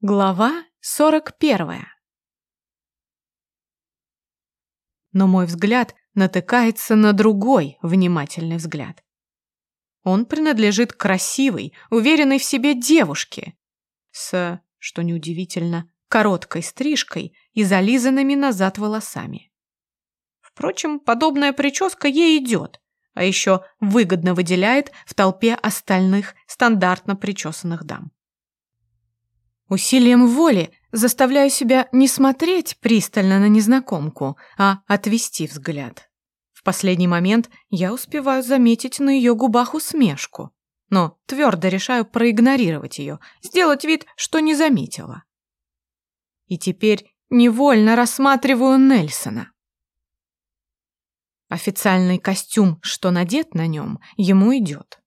Глава 41 Но мой взгляд натыкается на другой внимательный взгляд. Он принадлежит красивой, уверенной в себе девушке с, что неудивительно, короткой стрижкой и зализанными назад волосами. Впрочем, подобная прическа ей идет, а еще выгодно выделяет в толпе остальных стандартно причесанных дам. Усилием воли заставляю себя не смотреть пристально на незнакомку, а отвести взгляд. В последний момент я успеваю заметить на ее губах усмешку, но твердо решаю проигнорировать ее, сделать вид, что не заметила. И теперь невольно рассматриваю Нельсона. Официальный костюм, что надет на нем, ему идет.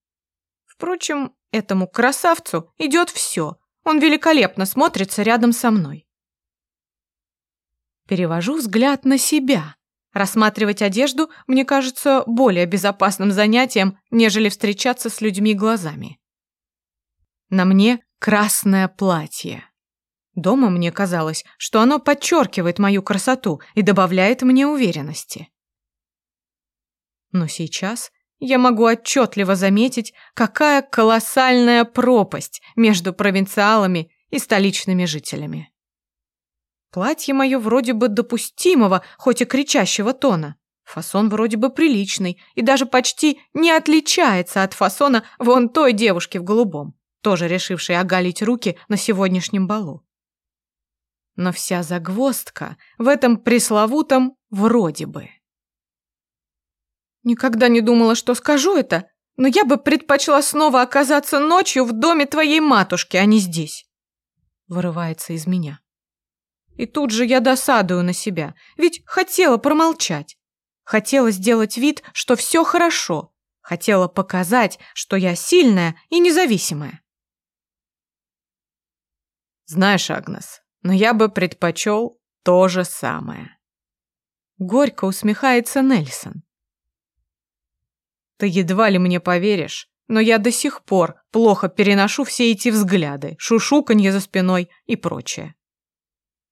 Впрочем, этому красавцу идет все, он великолепно смотрится рядом со мной. Перевожу взгляд на себя. Рассматривать одежду мне кажется более безопасным занятием, нежели встречаться с людьми глазами. На мне красное платье. Дома мне казалось, что оно подчеркивает мою красоту и добавляет мне уверенности. Но сейчас я могу отчетливо заметить, какая колоссальная пропасть между провинциалами и столичными жителями. Платье мое вроде бы допустимого, хоть и кричащего тона. Фасон вроде бы приличный и даже почти не отличается от фасона вон той девушки в голубом, тоже решившей оголить руки на сегодняшнем балу. Но вся загвоздка в этом пресловутом «вроде бы». Никогда не думала, что скажу это, но я бы предпочла снова оказаться ночью в доме твоей матушки, а не здесь. Вырывается из меня. И тут же я досадую на себя, ведь хотела промолчать. Хотела сделать вид, что все хорошо. Хотела показать, что я сильная и независимая. Знаешь, Агнес, но я бы предпочел то же самое. Горько усмехается Нельсон. Ты едва ли мне поверишь, но я до сих пор плохо переношу все эти взгляды, шушуканье за спиной и прочее.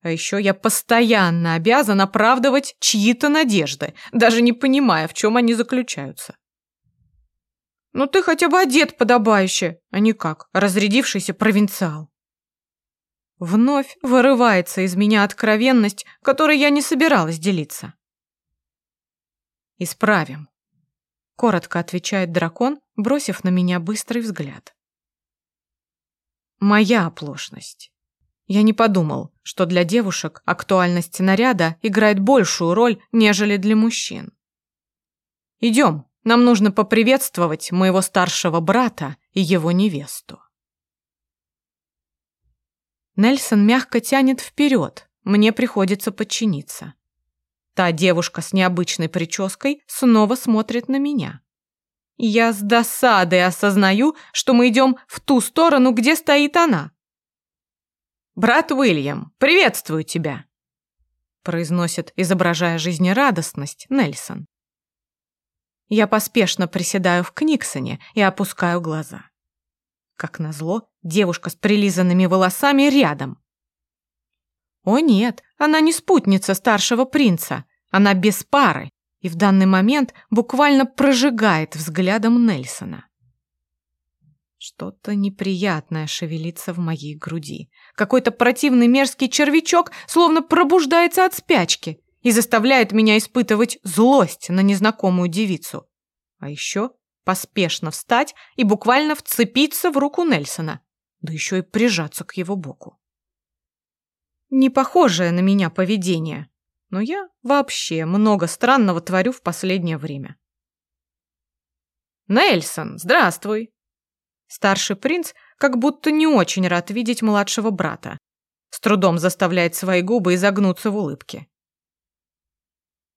А еще я постоянно обязан оправдывать чьи-то надежды, даже не понимая, в чем они заключаются. Ну ты хотя бы одет подобающе, а не как разрядившийся провинциал. Вновь вырывается из меня откровенность, которой я не собиралась делиться. Исправим. Коротко отвечает дракон, бросив на меня быстрый взгляд. Моя оплошность. Я не подумал, что для девушек актуальность наряда играет большую роль, нежели для мужчин. Идем, нам нужно поприветствовать моего старшего брата и его невесту. Нельсон мягко тянет вперед, мне приходится подчиниться. Та девушка с необычной прической снова смотрит на меня. Я с досадой осознаю, что мы идем в ту сторону, где стоит она. «Брат Уильям, приветствую тебя!» произносит, изображая жизнерадостность, Нельсон. Я поспешно приседаю в Книксоне и опускаю глаза. Как назло, девушка с прилизанными волосами рядом. О нет, она не спутница старшего принца. Она без пары и в данный момент буквально прожигает взглядом Нельсона. Что-то неприятное шевелится в моей груди. Какой-то противный мерзкий червячок словно пробуждается от спячки и заставляет меня испытывать злость на незнакомую девицу. А еще поспешно встать и буквально вцепиться в руку Нельсона, да еще и прижаться к его боку. Не похожее на меня поведение, но я вообще много странного творю в последнее время. «Нельсон, здравствуй!» Старший принц как будто не очень рад видеть младшего брата. С трудом заставляет свои губы изогнуться в улыбке.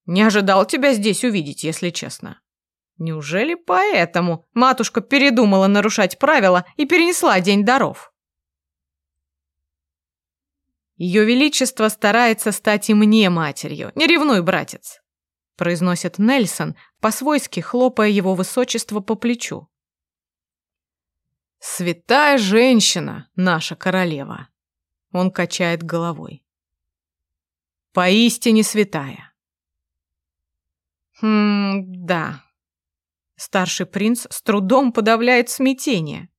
«Не ожидал тебя здесь увидеть, если честно. Неужели поэтому матушка передумала нарушать правила и перенесла День даров?» Ее Величество старается стать и мне матерью. Не ревнуй, братец!» произносит Нельсон, по-свойски хлопая его высочество по плечу. «Святая женщина, наша королева!» Он качает головой. Поистине святая. Хм, да. Старший принц с трудом подавляет смятение.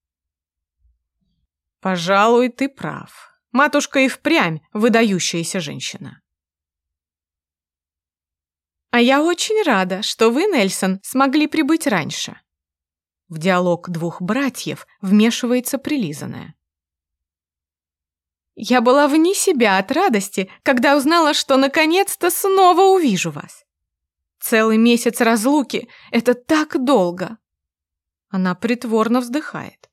Пожалуй, ты прав. Матушка и впрямь выдающаяся женщина. А я очень рада, что вы, Нельсон, смогли прибыть раньше. В диалог двух братьев вмешивается прилизанная. Я была вне себя от радости, когда узнала, что наконец-то снова увижу вас. Целый месяц разлуки — это так долго. Она притворно вздыхает.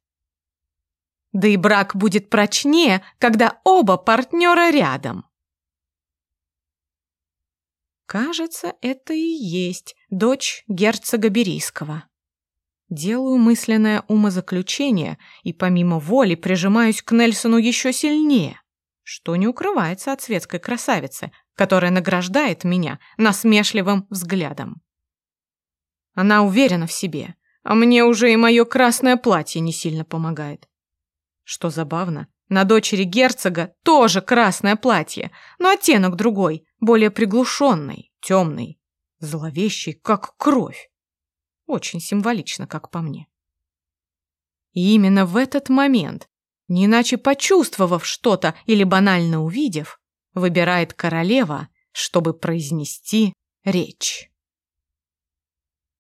Да и брак будет прочнее, когда оба партнера рядом. Кажется, это и есть дочь герцога Берийского. Делаю мысленное умозаключение и помимо воли прижимаюсь к Нельсону еще сильнее, что не укрывается от светской красавицы, которая награждает меня насмешливым взглядом. Она уверена в себе, а мне уже и мое красное платье не сильно помогает. Что забавно, на дочери герцога тоже красное платье, но оттенок другой, более приглушенный, темный, зловещий, как кровь. Очень символично, как по мне. И именно в этот момент, не иначе почувствовав что-то или банально увидев, выбирает королева, чтобы произнести речь.